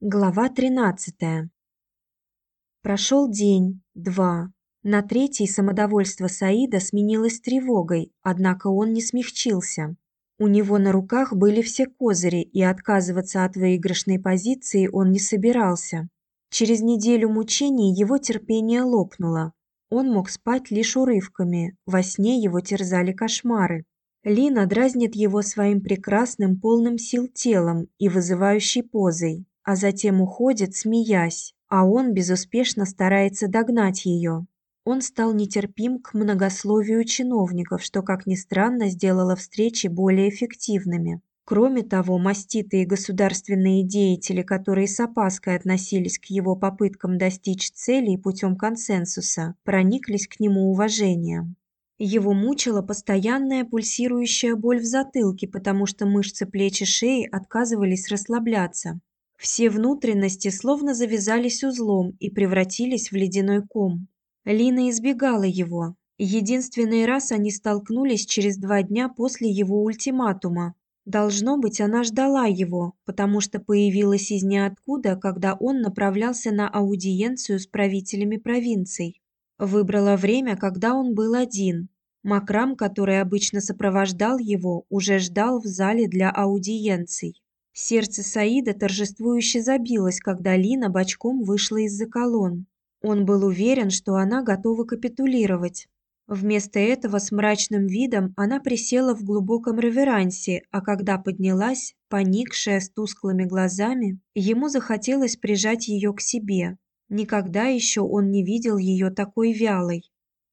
Глава 13. Прошел день, два. На третий самодовольство Саида сменилось тревогой, однако он не смягчился. У него на руках были все козыри, и отказываться от выигрышной позиции он не собирался. Через неделю мучений его терпение лопнуло. Он мог спать лишь урывками, во сне его терзали кошмары. Лина дразнит его своим прекрасным, полным сил телом и вызывающей позой, а затем уходит, смеясь, а он безуспешно старается догнать ее. Он стал нетерпим к многословию чиновников, что, как ни странно, сделало встречи более эффективными. Кроме того, маститые государственные деятели, которые с опаской относились к его попыткам достичь целей путем консенсуса, прониклись к нему уважением. Его мучила постоянная пульсирующая боль в затылке, потому что мышцы плеч и шеи отказывались расслабляться. Все внутренности словно завязались узлом и превратились в ледяной ком. Лина избегала его. Единственный раз они столкнулись через два дня после его ультиматума. Должно быть, она ждала его, потому что появилась из ниоткуда, когда он направлялся на аудиенцию с правителями провинций. Выбрала время, когда он был один. Макрам, который обычно сопровождал его, уже ждал в зале для аудиенций. Сердце Саида торжествующе забилось, когда Лина бочком вышла из-за колонн. Он был уверен, что она готова капитулировать. Вместо этого с мрачным видом она присела в глубоком реверансе, а когда поднялась, поникшая с тусклыми глазами, ему захотелось прижать ее к себе. Никогда еще он не видел ее такой вялой.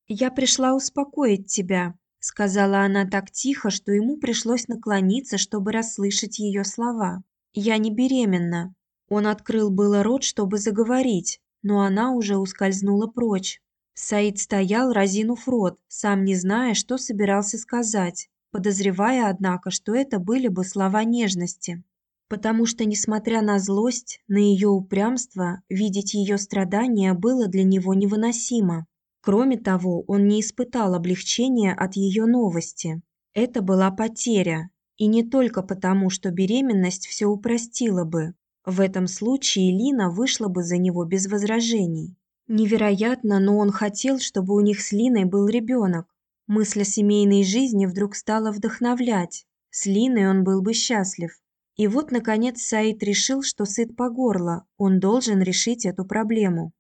«Я пришла успокоить тебя», сказала она так тихо, что ему пришлось наклониться, чтобы расслышать ее слова. Я не беременна. Он открыл было рот, чтобы заговорить, но она уже ускользнула прочь. Саид стоял, разинув рот, сам не зная, что собирался сказать, подозревая, однако, что это были бы слова нежности. Потому что, несмотря на злость, на ее упрямство, видеть ее страдания было для него невыносимо. Кроме того, он не испытал облегчения от ее новости. Это была потеря, и не только потому, что беременность все упростила бы. В этом случае Лина вышла бы за него без возражений. Невероятно, но он хотел, чтобы у них с Линой был ребенок. Мысль о семейной жизни вдруг стала вдохновлять. С Линой он был бы счастлив. И вот наконец Саид решил, что сыт по горло. Он должен решить эту проблему.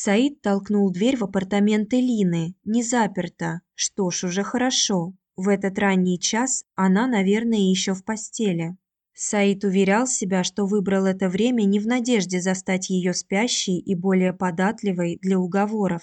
Саид толкнул дверь в апартаменты Лины, не заперта. Что ж, уже хорошо. В этот ранний час она, наверное, еще в постели. Саид уверял себя, что выбрал это время не в надежде застать ее спящей и более податливой для уговоров.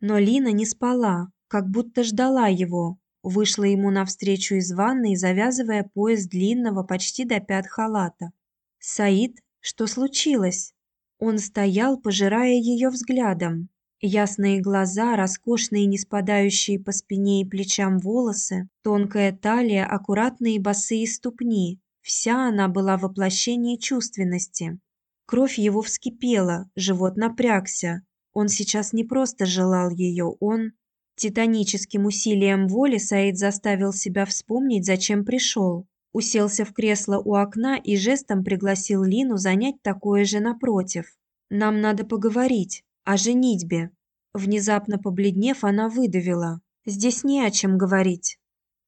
Но Лина не спала, как будто ждала его. Вышла ему навстречу из ванной, завязывая пояс длинного почти до пят халата. Саид, что случилось? Он стоял, пожирая ее взглядом. Ясные глаза, роскошные не спадающие по спине и плечам волосы, тонкая талия, аккуратные босые ступни. Вся она была воплощение чувственности. Кровь его вскипела, живот напрягся. Он сейчас не просто желал ее, он титаническим усилием воли Саид заставил себя вспомнить, зачем пришел уселся в кресло у окна и жестом пригласил Лину занять такое же напротив. Нам надо поговорить о женитьбе. Внезапно побледнев, она выдавила: "Здесь не о чем говорить".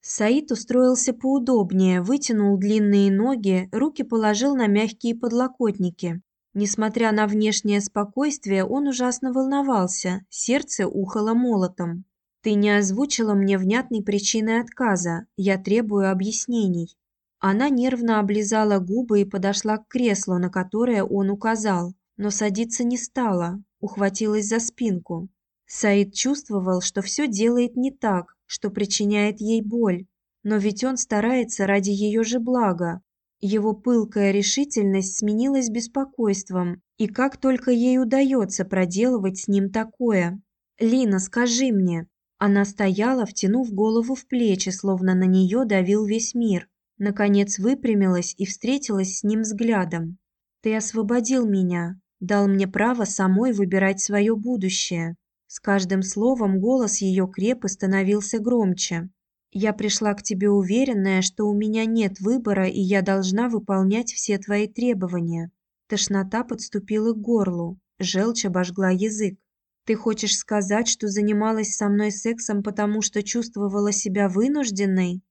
Саид устроился поудобнее, вытянул длинные ноги, руки положил на мягкие подлокотники. Несмотря на внешнее спокойствие, он ужасно волновался, сердце ухало молотом. Ты не озвучила мне внятной причины отказа. Я требую объяснений. Она нервно облизала губы и подошла к креслу, на которое он указал, но садиться не стала, ухватилась за спинку. Саид чувствовал, что все делает не так, что причиняет ей боль, но ведь он старается ради ее же блага. Его пылкая решительность сменилась беспокойством, и как только ей удается проделывать с ним такое. Лина, скажи мне. Она стояла, втянув голову в плечи, словно на нее давил весь мир наконец выпрямилась и встретилась с ним взглядом. Ты освободил меня, дал мне право самой выбирать свое будущее. С каждым словом голос ее креп и становился громче. Я пришла к тебе уверенная, что у меня нет выбора, и я должна выполнять все твои требования. Тошнота подступила к горлу, желчь обожгла язык. Ты хочешь сказать, что занималась со мной сексом, потому что чувствовала себя вынужденной?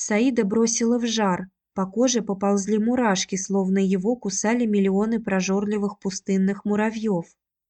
Саида бросила в жар. По коже поползли мурашки, словно его кусали миллионы прожорливых пустынных муравьев.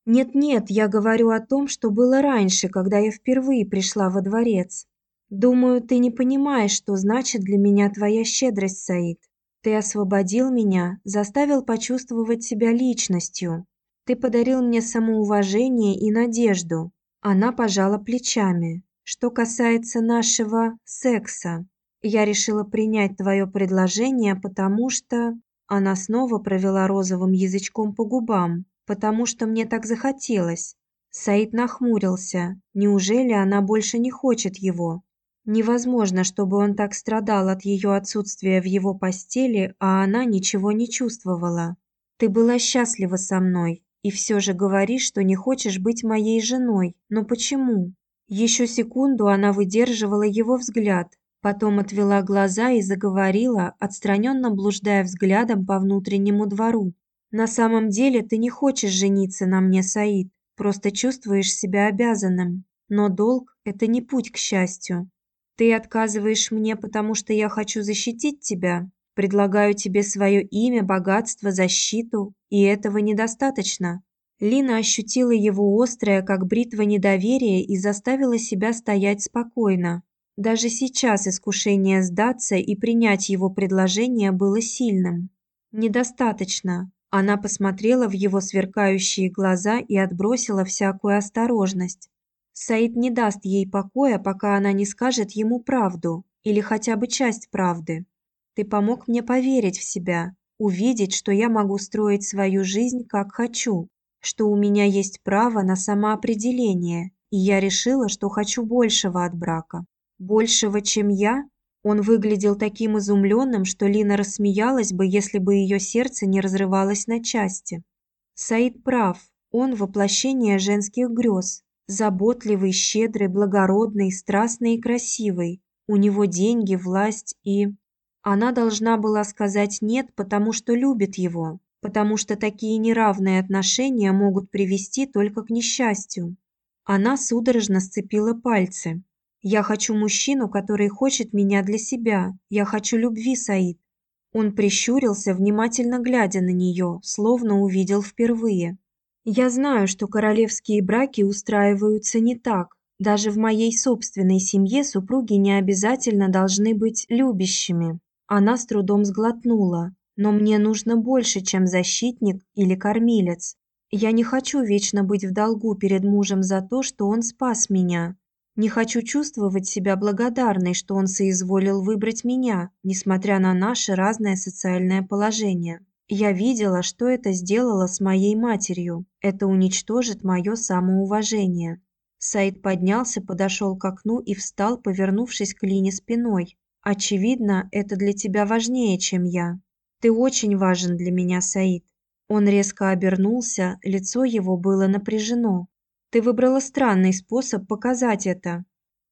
Нет-нет, я говорю о том, что было раньше, когда я впервые пришла во дворец. Думаю, ты не понимаешь, что значит для меня твоя щедрость, Саид. Ты освободил меня, заставил почувствовать себя личностью. Ты подарил мне самоуважение и надежду. Она пожала плечами. Что касается нашего секса, я решила принять твое предложение, потому что она снова провела розовым язычком по губам, потому что мне так захотелось. Саид нахмурился. Неужели она больше не хочет его? Невозможно, чтобы он так страдал от ее отсутствия в его постели, а она ничего не чувствовала. Ты была счастлива со мной, и все же говоришь, что не хочешь быть моей женой. Но почему? Еще секунду она выдерживала его взгляд, потом отвела глаза и заговорила, отстраненно блуждая взглядом по внутреннему двору. На самом деле ты не хочешь жениться на мне, Саид, просто чувствуешь себя обязанным. Но долг это не путь к счастью. Ты отказываешь мне, потому что я хочу защитить тебя. Предлагаю тебе свое имя, богатство, защиту, и этого недостаточно. Лина ощутила его острое, как бритва недоверие и заставила себя стоять спокойно. Даже сейчас искушение сдаться и принять его предложение было сильным. Недостаточно. Она посмотрела в его сверкающие глаза и отбросила всякую осторожность. Саид не даст ей покоя, пока она не скажет ему правду или хотя бы часть правды. Ты помог мне поверить в себя, увидеть, что я могу строить свою жизнь как хочу, что у меня есть право на самоопределение, и я решила, что хочу большего от брака. Большего, чем я? Он выглядел таким изумленным, что Лина рассмеялась бы, если бы ее сердце не разрывалось на части. Саид прав. Он воплощение женских грез, заботливый, щедрый, благородный, страстный и красивый. У него деньги, власть и она должна была сказать нет, потому что любит его, потому что такие неравные отношения могут привести только к несчастью. Она судорожно сцепила пальцы. Я хочу мужчину, который хочет меня для себя. Я хочу любви, Саид. Он прищурился, внимательно глядя на нее, словно увидел впервые. Я знаю, что королевские браки устраиваются не так. Даже в моей собственной семье супруги не обязательно должны быть любящими. Она с трудом сглотнула. Но мне нужно больше, чем защитник или кормилец. Я не хочу вечно быть в долгу перед мужем за то, что он спас меня. Не хочу чувствовать себя благодарной, что он соизволил выбрать меня, несмотря на наше разное социальное положение. Я видела, что это сделало с моей матерью. Это уничтожит мое самоуважение. Саид поднялся, подошел к окну и встал, повернувшись к Лине спиной. Очевидно, это для тебя важнее, чем я. Ты очень важен для меня, Саид. Он резко обернулся, лицо его было напряжено. Ты выбрала странный способ показать это.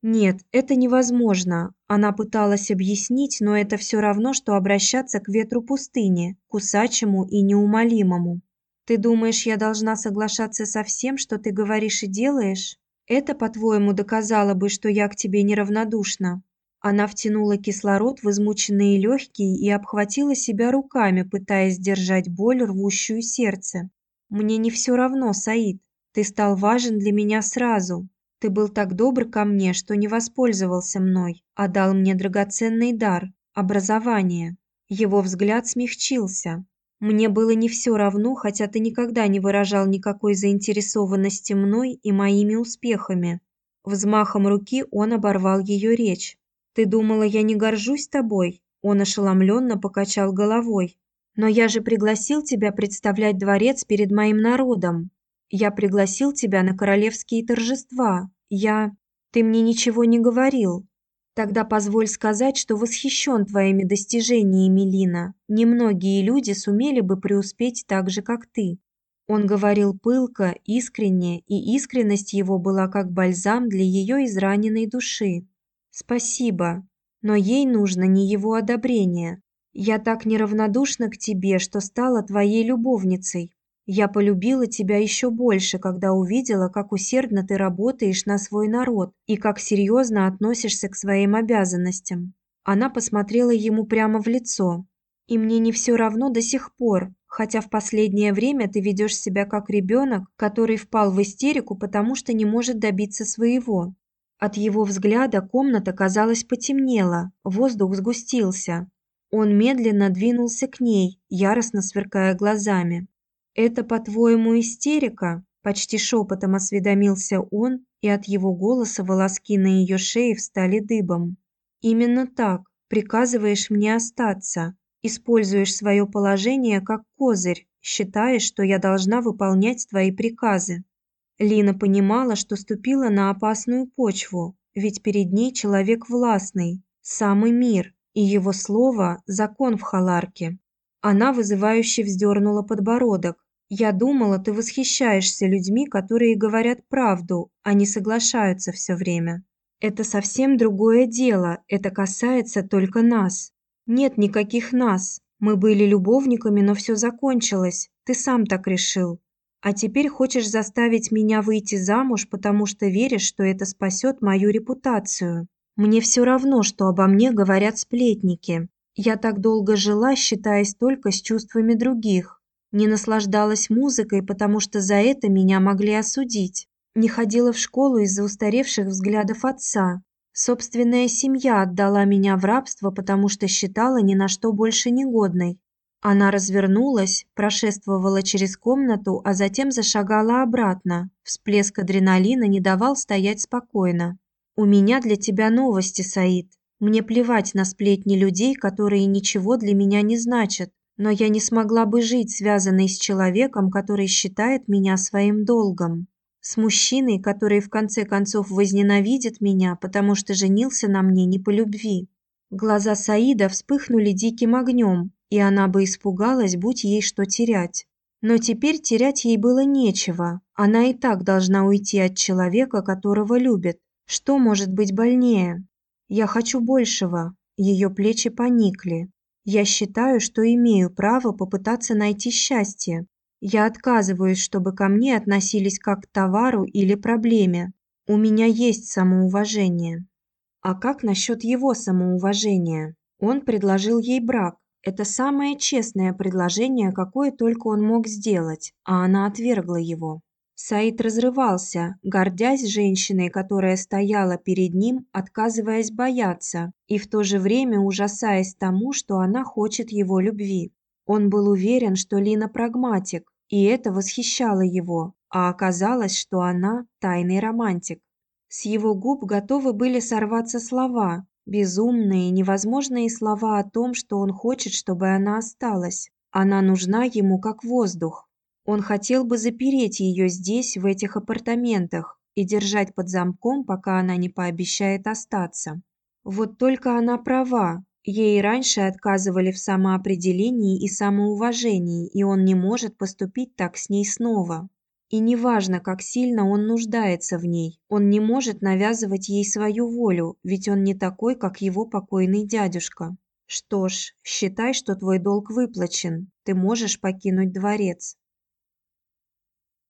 Нет, это невозможно. Она пыталась объяснить, но это все равно что обращаться к ветру пустыни, кусачему и неумолимому. Ты думаешь, я должна соглашаться со всем, что ты говоришь и делаешь? Это, по-твоему, доказало бы, что я к тебе неравнодушна? Она втянула кислород в измученные легкие и обхватила себя руками, пытаясь сдержать боль, рвущую сердце. Мне не все равно, Саид. Ты стал важен для меня сразу. Ты был так добр ко мне, что не воспользовался мной, а дал мне драгоценный дар образование. Его взгляд смягчился. Мне было не все равно, хотя ты никогда не выражал никакой заинтересованности мной и моими успехами. Взмахом руки он оборвал ее речь. Ты думала, я не горжусь тобой? Он ошеломленно покачал головой. Но я же пригласил тебя представлять дворец перед моим народом. Я пригласил тебя на королевские торжества. Я Ты мне ничего не говорил. Тогда позволь сказать, что восхищен твоими достижениями, Лина. Немногие люди сумели бы преуспеть так же, как ты. Он говорил пылко, искренне, и искренность его была как бальзам для ее израненной души. Спасибо, но ей нужно не его одобрение. Я так неравнодушна к тебе, что стала твоей любовницей. Я полюбила тебя еще больше, когда увидела, как усердно ты работаешь на свой народ и как серьезно относишься к своим обязанностям. Она посмотрела ему прямо в лицо. И мне не все равно до сих пор, хотя в последнее время ты ведешь себя как ребенок, который впал в истерику, потому что не может добиться своего. От его взгляда комната, казалось, потемнела, воздух сгустился. Он медленно двинулся к ней, яростно сверкая глазами. «Это, по-твоему, истерика?» Почти шепотом осведомился он, и от его голоса волоски на ее шее встали дыбом. «Именно так. Приказываешь мне остаться. Используешь свое положение как козырь, считаешь, что я должна выполнять твои приказы». Лина понимала, что ступила на опасную почву, ведь перед ней человек властный, самый мир, и его слово – закон в Халарке. Она вызывающе вздернула подбородок. «Я думала, ты восхищаешься людьми, которые говорят правду, а не соглашаются все время. Это совсем другое дело, это касается только нас. Нет никаких нас. Мы были любовниками, но все закончилось. Ты сам так решил. А теперь хочешь заставить меня выйти замуж, потому что веришь, что это спасет мою репутацию. Мне все равно, что обо мне говорят сплетники. Я так долго жила, считаясь только с чувствами других. Не наслаждалась музыкой, потому что за это меня могли осудить. Не ходила в школу из-за устаревших взглядов отца. Собственная семья отдала меня в рабство, потому что считала ни на что больше негодной. Она развернулась, прошествовала через комнату, а затем зашагала обратно. Всплеск адреналина не давал стоять спокойно. У меня для тебя новости, Саид. Мне плевать на сплетни людей, которые ничего для меня не значат, но я не смогла бы жить связанной с человеком, который считает меня своим долгом. С мужчиной, который в конце концов возненавидит меня, потому что женился на мне не по любви. Глаза Саида вспыхнули диким огнем, и она бы испугалась, будь ей что терять. Но теперь терять ей было нечего. Она и так должна уйти от человека, которого любит. Что может быть больнее? Я хочу большего. Ее плечи поникли. Я считаю, что имею право попытаться найти счастье. Я отказываюсь, чтобы ко мне относились как к товару или проблеме. У меня есть самоуважение. А как насчет его самоуважения? Он предложил ей брак. Это самое честное предложение, какое только он мог сделать, а она отвергла его. Саид разрывался, гордясь женщиной, которая стояла перед ним, отказываясь бояться, и в то же время ужасаясь тому, что она хочет его любви. Он был уверен, что Лина прагматик, и это восхищало его, а оказалось, что она тайный романтик. С его губ готовы были сорваться слова, безумные, невозможные слова о том, что он хочет, чтобы она осталась. Она нужна ему как воздух. Он хотел бы запереть ее здесь, в этих апартаментах, и держать под замком, пока она не пообещает остаться. Вот только она права. Ей раньше отказывали в самоопределении и самоуважении, и он не может поступить так с ней снова. И неважно, как сильно он нуждается в ней, он не может навязывать ей свою волю, ведь он не такой, как его покойный дядюшка. Что ж, считай, что твой долг выплачен. Ты можешь покинуть дворец.